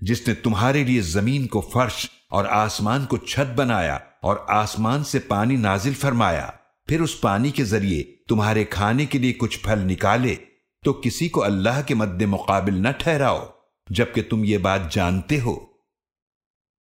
जिसने तुम्हारे लिए ज़मीन को फर्श और आसमान को छत बनाया और आसमान से पानी नाजिल फरमाया। फिर उस पानी के ज़रिए तुम्हारे खाने के लिए कुछ फल निकाले तो किसी को अल्लाह के मद्दे मुकाबिल न ठहराओ, जबकि तुम ये बात जानते हो।